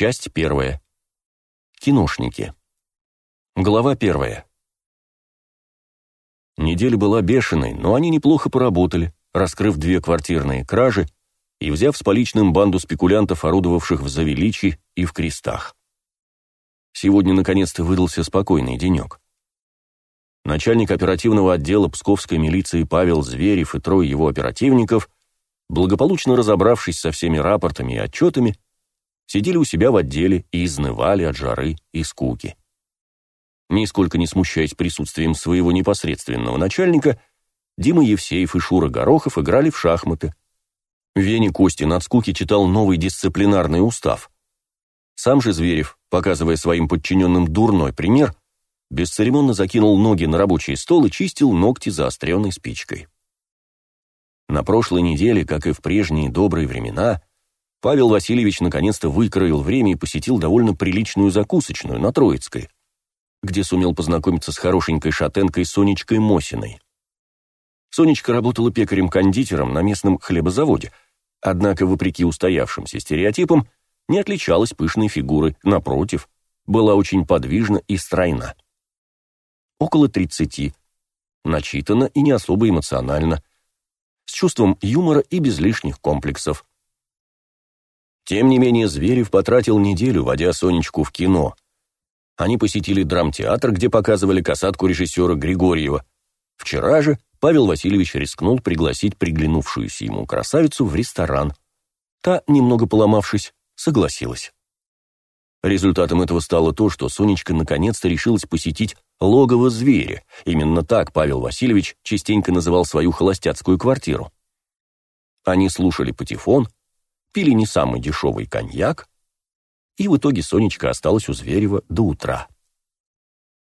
Часть первая. Киношники. Глава первая. Неделя была бешеной, но они неплохо поработали, раскрыв две квартирные кражи и взяв с поличным банду спекулянтов, орудовавших в Завеличи и в Крестах. Сегодня наконец-то выдался спокойный денек. Начальник оперативного отдела Псковской милиции Павел Зверев и трое его оперативников, благополучно разобравшись со всеми рапортами и отчетами, сидели у себя в отделе и изнывали от жары и скуки. Нисколько не смущаясь присутствием своего непосредственного начальника, Дима Евсеев и Шура Горохов играли в шахматы. Вене Костин от скуки читал новый дисциплинарный устав. Сам же Зверев, показывая своим подчиненным дурной пример, бесцеремонно закинул ноги на рабочий стол и чистил ногти заостренной спичкой. На прошлой неделе, как и в прежние добрые времена, Павел Васильевич наконец-то выкроил время и посетил довольно приличную закусочную на Троицкой, где сумел познакомиться с хорошенькой шатенкой Сонечкой Мосиной. Сонечка работала пекарем-кондитером на местном хлебозаводе, однако, вопреки устоявшимся стереотипам, не отличалась пышной фигурой, напротив, была очень подвижна и стройна. Около тридцати, начитана и не особо эмоционально, с чувством юмора и без лишних комплексов. Тем не менее, Зверев потратил неделю, водя Сонечку в кино. Они посетили драмтеатр, где показывали касатку режиссера Григорьева. Вчера же Павел Васильевич рискнул пригласить приглянувшуюся ему красавицу в ресторан. Та, немного поломавшись, согласилась. Результатом этого стало то, что Сонечка наконец-то решилась посетить логово зверя. Именно так Павел Васильевич частенько называл свою холостяцкую квартиру. Они слушали патефон, пили не самый дешевый коньяк, и в итоге Сонечка осталась у Зверева до утра.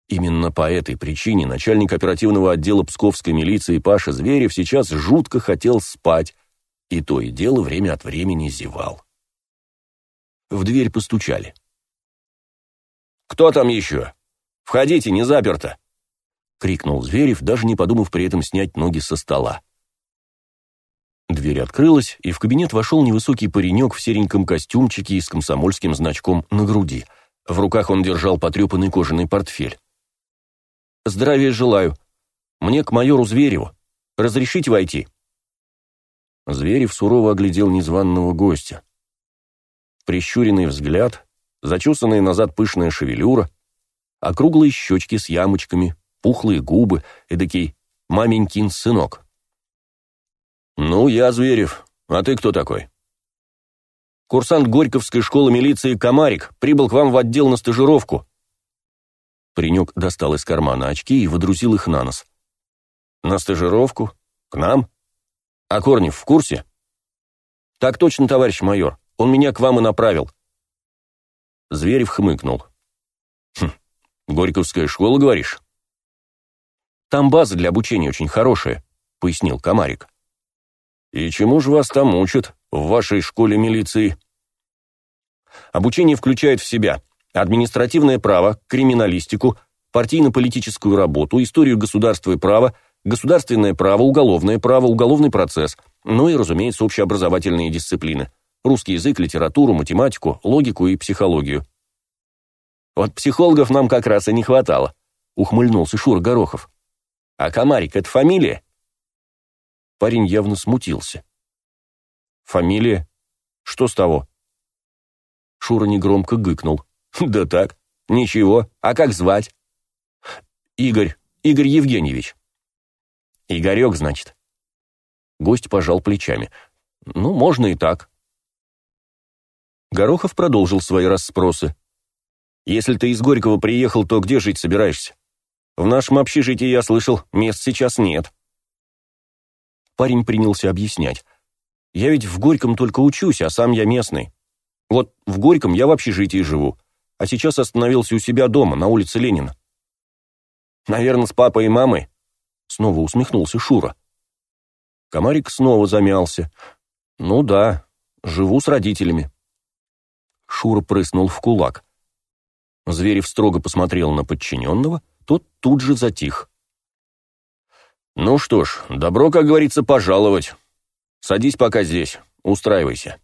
Именно по этой причине начальник оперативного отдела Псковской милиции Паша Зверев сейчас жутко хотел спать, и то и дело время от времени зевал. В дверь постучали. «Кто там еще? Входите, не заперто!» — крикнул Зверев, даже не подумав при этом снять ноги со стола. Дверь открылась, и в кабинет вошел невысокий паренек в сереньком костюмчике и с комсомольским значком на груди. В руках он держал потрепанный кожаный портфель. «Здравия желаю. Мне к майору Звереву. Разрешите войти?» Зверев сурово оглядел незваного гостя. Прищуренный взгляд, зачесанная назад пышная шевелюра, округлые щечки с ямочками, пухлые губы, эдакий маменькин сынок. «Ну, я Зверев. А ты кто такой?» «Курсант Горьковской школы милиции Комарик прибыл к вам в отдел на стажировку». Паренек достал из кармана очки и водрузил их на нос. «На стажировку? К нам? А Корнев в курсе?» «Так точно, товарищ майор. Он меня к вам и направил». Зверев хмыкнул. «Хм, Горьковская школа, говоришь?» «Там база для обучения очень хорошая», — пояснил Комарик. «И чему же вас там учат, в вашей школе милиции?» Обучение включает в себя административное право, криминалистику, партийно-политическую работу, историю государства и права, государственное право, уголовное право, уголовный процесс, ну и, разумеется, общеобразовательные дисциплины – русский язык, литературу, математику, логику и психологию. «Вот психологов нам как раз и не хватало», – ухмыльнулся Шура Горохов. «А Комарик – это фамилия?» Парень явно смутился. «Фамилия? Что с того?» Шура негромко гыкнул. «Да так, ничего. А как звать?» «Игорь. Игорь Евгеньевич». «Игорек, значит?» Гость пожал плечами. «Ну, можно и так». Горохов продолжил свои расспросы. «Если ты из Горького приехал, то где жить собираешься? В нашем общежитии, я слышал, мест сейчас нет». Парень принялся объяснять. «Я ведь в Горьком только учусь, а сам я местный. Вот в Горьком я в общежитии живу, а сейчас остановился у себя дома, на улице Ленина». «Наверное, с папой и мамой?» Снова усмехнулся Шура. Комарик снова замялся. «Ну да, живу с родителями». Шура прыснул в кулак. Зверев строго посмотрел на подчиненного, тот тут же затих. «Ну что ж, добро, как говорится, пожаловать. Садись пока здесь, устраивайся».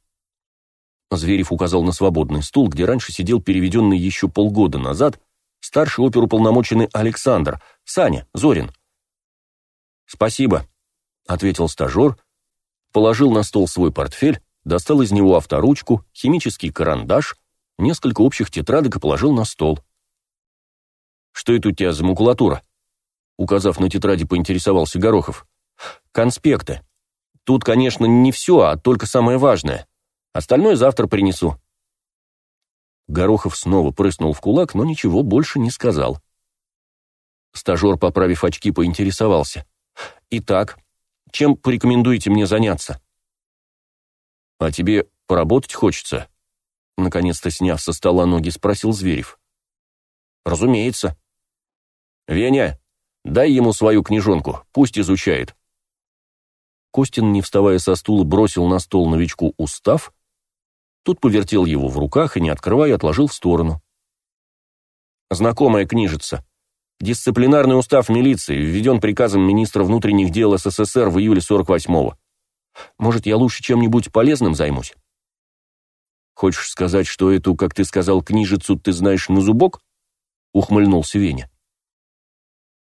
Зверев указал на свободный стул, где раньше сидел переведенный еще полгода назад старший оперуполномоченный Александр, Саня, Зорин. «Спасибо», — ответил стажер, положил на стол свой портфель, достал из него авторучку, химический карандаш, несколько общих тетрадок и положил на стол. «Что это у тебя за макулатура?» Указав на тетради, поинтересовался Горохов. «Конспекты. Тут, конечно, не все, а только самое важное. Остальное завтра принесу». Горохов снова прыснул в кулак, но ничего больше не сказал. Стажер, поправив очки, поинтересовался. «Итак, чем порекомендуете мне заняться?» «А тебе поработать хочется?» Наконец-то, сняв со стола ноги, спросил Зверев. «Разумеется». «Веня, дай ему свою книжонку, пусть изучает». Костин, не вставая со стула, бросил на стол новичку устав Тут повертел его в руках и, не открывая, отложил в сторону. Знакомая книжица. Дисциплинарный устав милиции введен приказом министра внутренних дел СССР в июле 48-го. Может, я лучше чем-нибудь полезным займусь? Хочешь сказать, что эту, как ты сказал, книжицу ты знаешь на зубок? Ухмыльнулся Веня.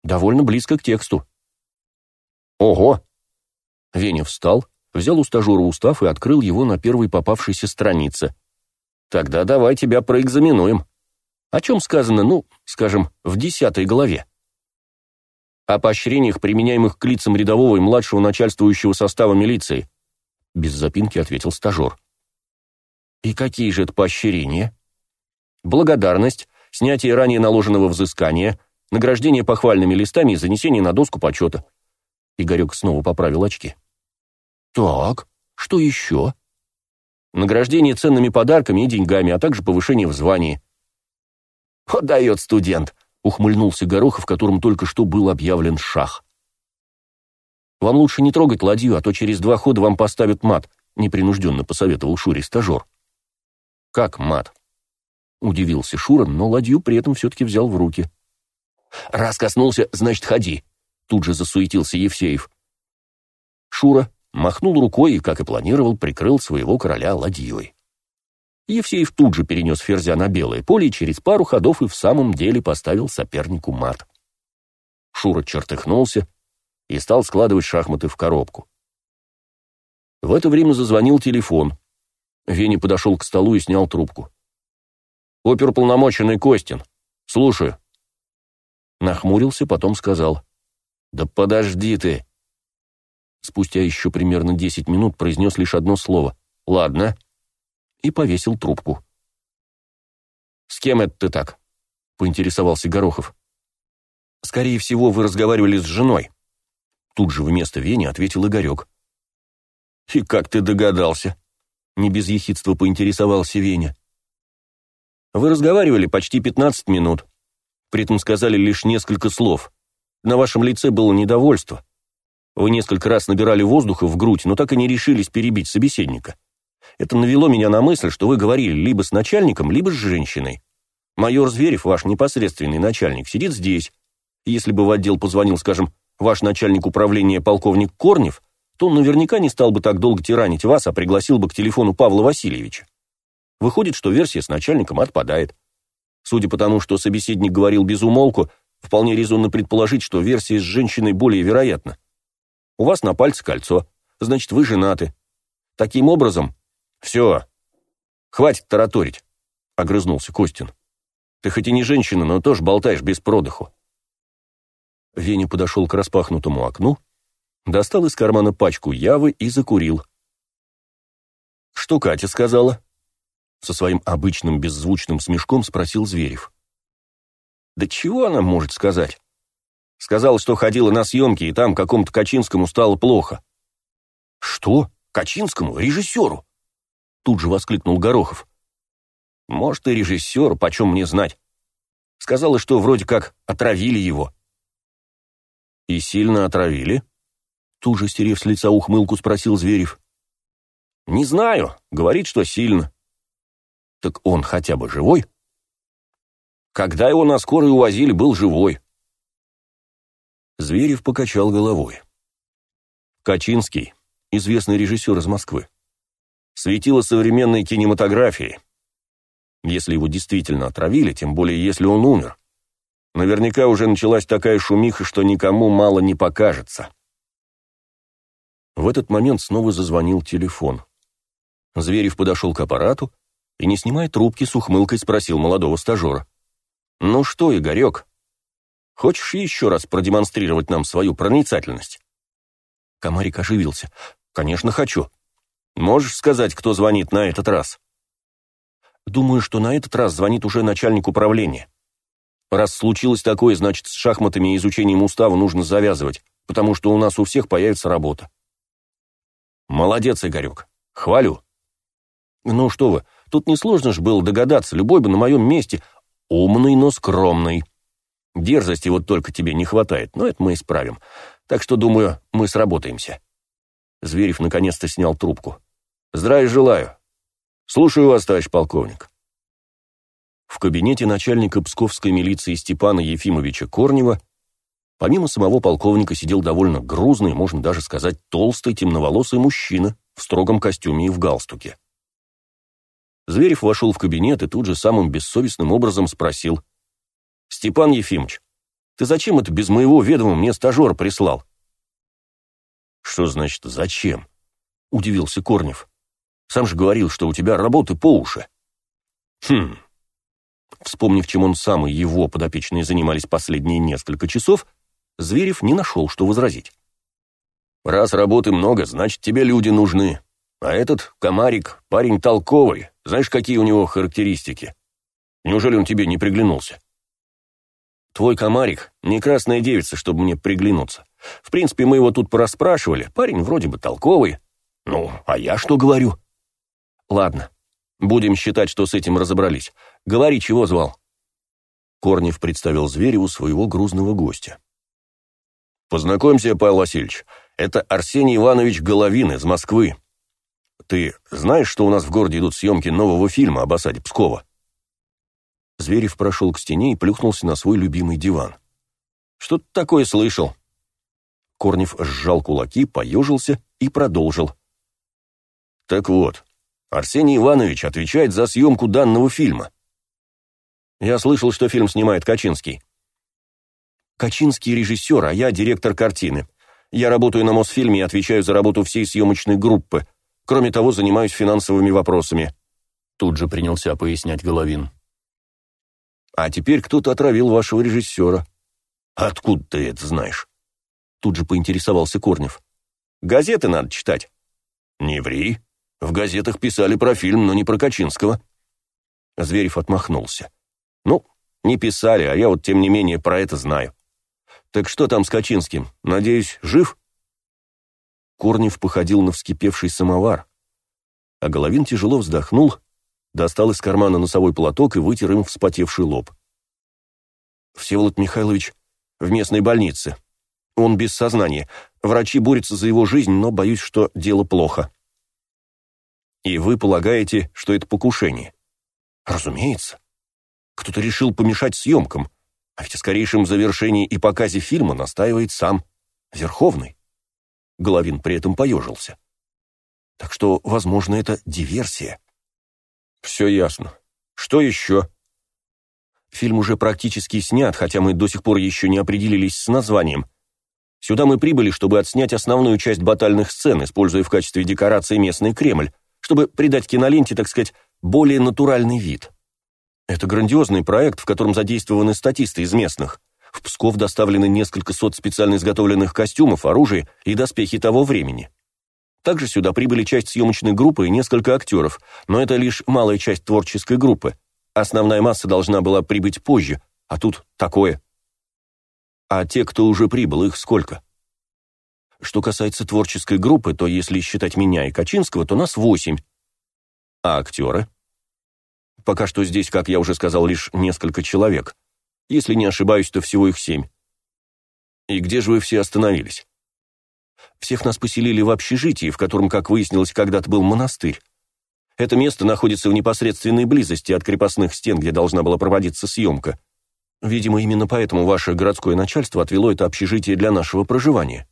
Довольно близко к тексту. Ого! Веня встал, взял у стажера устав и открыл его на первой попавшейся странице. «Тогда давай тебя проэкзаменуем. О чем сказано, ну, скажем, в десятой главе?» «О поощрениях, применяемых к лицам рядового и младшего начальствующего состава милиции», без запинки ответил стажер. «И какие же это поощрения?» «Благодарность, снятие ранее наложенного взыскания, награждение похвальными листами и занесение на доску почета». Игорек снова поправил очки. «Так, что еще?» «Награждение ценными подарками и деньгами, а также повышение в звании». «Вот дает студент», — ухмыльнулся Горохов, которым только что был объявлен шах. «Вам лучше не трогать ладью, а то через два хода вам поставят мат», — непринужденно посоветовал Шуре стажер. «Как мат?» — удивился Шура, но ладью при этом все-таки взял в руки. «Раз коснулся, значит, ходи», — тут же засуетился Евсеев. Шура, махнул рукой и, как и планировал, прикрыл своего короля ладьей. Евсеев тут же перенес ферзя на белое поле и через пару ходов и в самом деле поставил сопернику мат. Шура чертыхнулся и стал складывать шахматы в коробку. В это время зазвонил телефон. Веня подошел к столу и снял трубку. «Оперполномоченный Костин. Слушаю». Нахмурился, потом сказал. «Да подожди ты спустя еще примерно десять минут произнес лишь одно слово «Ладно» и повесил трубку. «С кем это ты так?» — поинтересовался Горохов. «Скорее всего, вы разговаривали с женой». Тут же вместо Вени ответил Игорек. «И как ты догадался?» — не без ехидства поинтересовался Веня. «Вы разговаривали почти пятнадцать минут. При этом сказали лишь несколько слов. На вашем лице было недовольство. Вы несколько раз набирали воздуха в грудь, но так и не решились перебить собеседника. Это навело меня на мысль, что вы говорили либо с начальником, либо с женщиной. Майор Зверев, ваш непосредственный начальник, сидит здесь. Если бы в отдел позвонил, скажем, ваш начальник управления полковник Корнев, то он наверняка не стал бы так долго тиранить вас, а пригласил бы к телефону Павла Васильевича. Выходит, что версия с начальником отпадает. Судя по тому, что собеседник говорил без умолку, вполне резонно предположить, что версия с женщиной более вероятна. У вас на пальце кольцо, значит, вы женаты. Таким образом... Все. Хватит тараторить, — огрызнулся Костин. Ты хоть и не женщина, но тоже болтаешь без продыху. Веня подошел к распахнутому окну, достал из кармана пачку явы и закурил. «Что Катя сказала?» Со своим обычным беззвучным смешком спросил Зверев. «Да чего она может сказать? Сказала, что ходила на съемки, и там какому-то Качинскому стало плохо. «Что? Качинскому? Режиссеру?» Тут же воскликнул Горохов. «Может, и режиссеру, почем мне знать. Сказала, что вроде как отравили его». «И сильно отравили?» Тут же, стерев с лица ухмылку, спросил Зверев. «Не знаю. Говорит, что сильно». «Так он хотя бы живой?» «Когда его на скорой увозили, был живой. Зверев покачал головой. Качинский, известный режиссер из Москвы. Светило современной кинематографии. Если его действительно отравили, тем более если он умер. Наверняка уже началась такая шумиха, что никому мало не покажется. В этот момент снова зазвонил телефон. Зверев подошел к аппарату и, не снимая трубки, с ухмылкой спросил молодого стажера. «Ну что, Игорек, хочешь еще раз продемонстрировать нам свою проницательность?» Комарик оживился. «Конечно, хочу. Можешь сказать, кто звонит на этот раз?» «Думаю, что на этот раз звонит уже начальник управления. Раз случилось такое, значит, с шахматами и изучением устава нужно завязывать, потому что у нас у всех появится работа». «Молодец, Игорек. Хвалю». «Ну что вы, тут несложно же было догадаться, любой бы на моем месте умный, но скромный. Дерзости вот только тебе не хватает, но это мы исправим. Так что, думаю, мы сработаемся». Зверев наконец-то снял трубку. «Здравия желаю. Слушаю вас, товарищ полковник». В кабинете начальника Псковской милиции Степана Ефимовича Корнева помимо самого полковника сидел довольно грузный, можно даже сказать, толстый, темноволосый мужчина в строгом костюме и в галстуке. Зверев вошел в кабинет и тут же самым бессовестным образом спросил. «Степан Ефимович, ты зачем это без моего ведома мне стажер прислал?» «Что значит «зачем»?» — удивился Корнев. «Сам же говорил, что у тебя работы по уши». «Хм...» Вспомнив, чем он сам и его подопечные занимались последние несколько часов, Зверев не нашел, что возразить. «Раз работы много, значит, тебе люди нужны. А этот, комарик, парень толковый. Знаешь, какие у него характеристики? Неужели он тебе не приглянулся? Твой комарик не красная девица, чтобы мне приглянуться. В принципе, мы его тут порасспрашивали. Парень вроде бы толковый. Ну, а я что говорю? Ладно, будем считать, что с этим разобрались. Говори, чего звал. Корнев представил Звереву своего грузного гостя. «Познакомься, Павел Васильевич, это Арсений Иванович Головин из Москвы. Ты знаешь, что у нас в городе идут съемки нового фильма об осаде Пскова?» Зверев прошел к стене и плюхнулся на свой любимый диван. «Что-то такое слышал». Корнев сжал кулаки, поежился и продолжил. «Так вот, Арсений Иванович отвечает за съемку данного фильма. Я слышал, что фильм снимает Качинский. Качинский режиссер, а я директор картины. Я работаю на Мосфильме и отвечаю за работу всей съемочной группы. Кроме того, занимаюсь финансовыми вопросами. Тут же принялся пояснять Головин. А теперь кто-то отравил вашего режиссера. Откуда ты это знаешь? Тут же поинтересовался Корнев. Газеты надо читать. Не ври. В газетах писали про фильм, но не про Качинского. Зверев отмахнулся. Ну, не писали, а я вот тем не менее про это знаю. Так что там с Качинским? Надеюсь, жив? Корнев походил на вскипевший самовар. А Головин тяжело вздохнул, достал из кармана носовой платок и вытер им вспотевший лоб. «Всеволод Михайлович в местной больнице. Он без сознания. Врачи борются за его жизнь, но боюсь, что дело плохо». «И вы полагаете, что это покушение?» «Разумеется. Кто-то решил помешать съемкам, а ведь о скорейшем завершении и показе фильма настаивает сам Верховный». Головин при этом поежился. «Так что, возможно, это диверсия». «Все ясно. Что еще?» Фильм уже практически снят, хотя мы до сих пор еще не определились с названием. Сюда мы прибыли, чтобы отснять основную часть батальных сцен, используя в качестве декорации местный Кремль, чтобы придать киноленте, так сказать, более натуральный вид. Это грандиозный проект, в котором задействованы статисты из местных. В Псков доставлены несколько сот специально изготовленных костюмов, оружия и доспехи того времени. Также сюда прибыли часть съемочной группы и несколько актеров, но это лишь малая часть творческой группы. Основная масса должна была прибыть позже, а тут такое. А те, кто уже прибыл, их сколько? Что касается творческой группы, то если считать меня и Качинского, то нас восемь. А актеры? Пока что здесь, как я уже сказал, лишь несколько человек. Если не ошибаюсь, то всего их семь. И где же вы все остановились? Всех нас поселили в общежитии, в котором, как выяснилось, когда-то был монастырь. Это место находится в непосредственной близости от крепостных стен, где должна была проводиться съемка. Видимо, именно поэтому ваше городское начальство отвело это общежитие для нашего проживания.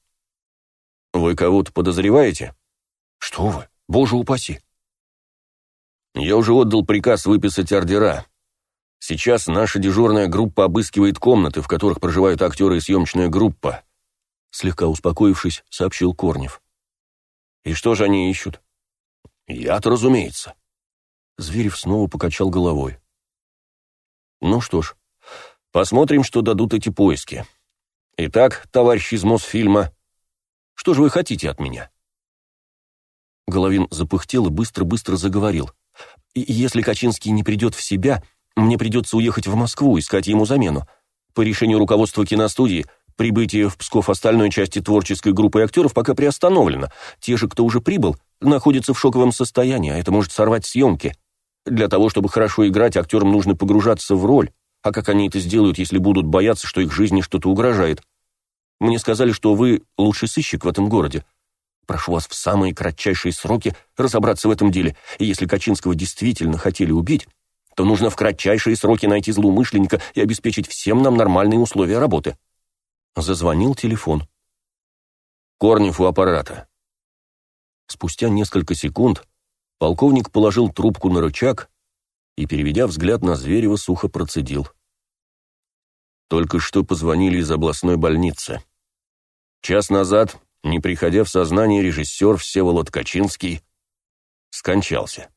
Вы кого-то подозреваете? Что вы? Боже упаси. Я уже отдал приказ выписать ордера. Сейчас наша дежурная группа обыскивает комнаты, в которых проживают актеры и съемочная группа. Слегка успокоившись, сообщил Корнев. И что же они ищут? Я-то, разумеется. Зверев снова покачал головой. Ну что ж, посмотрим, что дадут эти поиски. Итак, товарищ из Мосфильма, что же вы хотите от меня? Головин запыхтел и быстро-быстро заговорил. «Если Качинский не придет в себя, мне придется уехать в Москву, искать ему замену. По решению руководства киностудии, прибытие в Псков остальной части творческой группы актеров пока приостановлено. Те же, кто уже прибыл, находятся в шоковом состоянии, а это может сорвать съемки. Для того, чтобы хорошо играть, актерам нужно погружаться в роль. А как они это сделают, если будут бояться, что их жизни что-то угрожает? Мне сказали, что вы лучший сыщик в этом городе. Прошу вас в самые кратчайшие сроки разобраться в этом деле. И если Качинского действительно хотели убить, то нужно в кратчайшие сроки найти злоумышленника и обеспечить всем нам нормальные условия работы. Зазвонил телефон. Корнев у аппарата. Спустя несколько секунд полковник положил трубку на рычаг и, переведя взгляд на Зверева, сухо процедил. Только что позвонили из областной больницы. Час назад, не приходя в сознание, режиссер Всеволод Качинский скончался.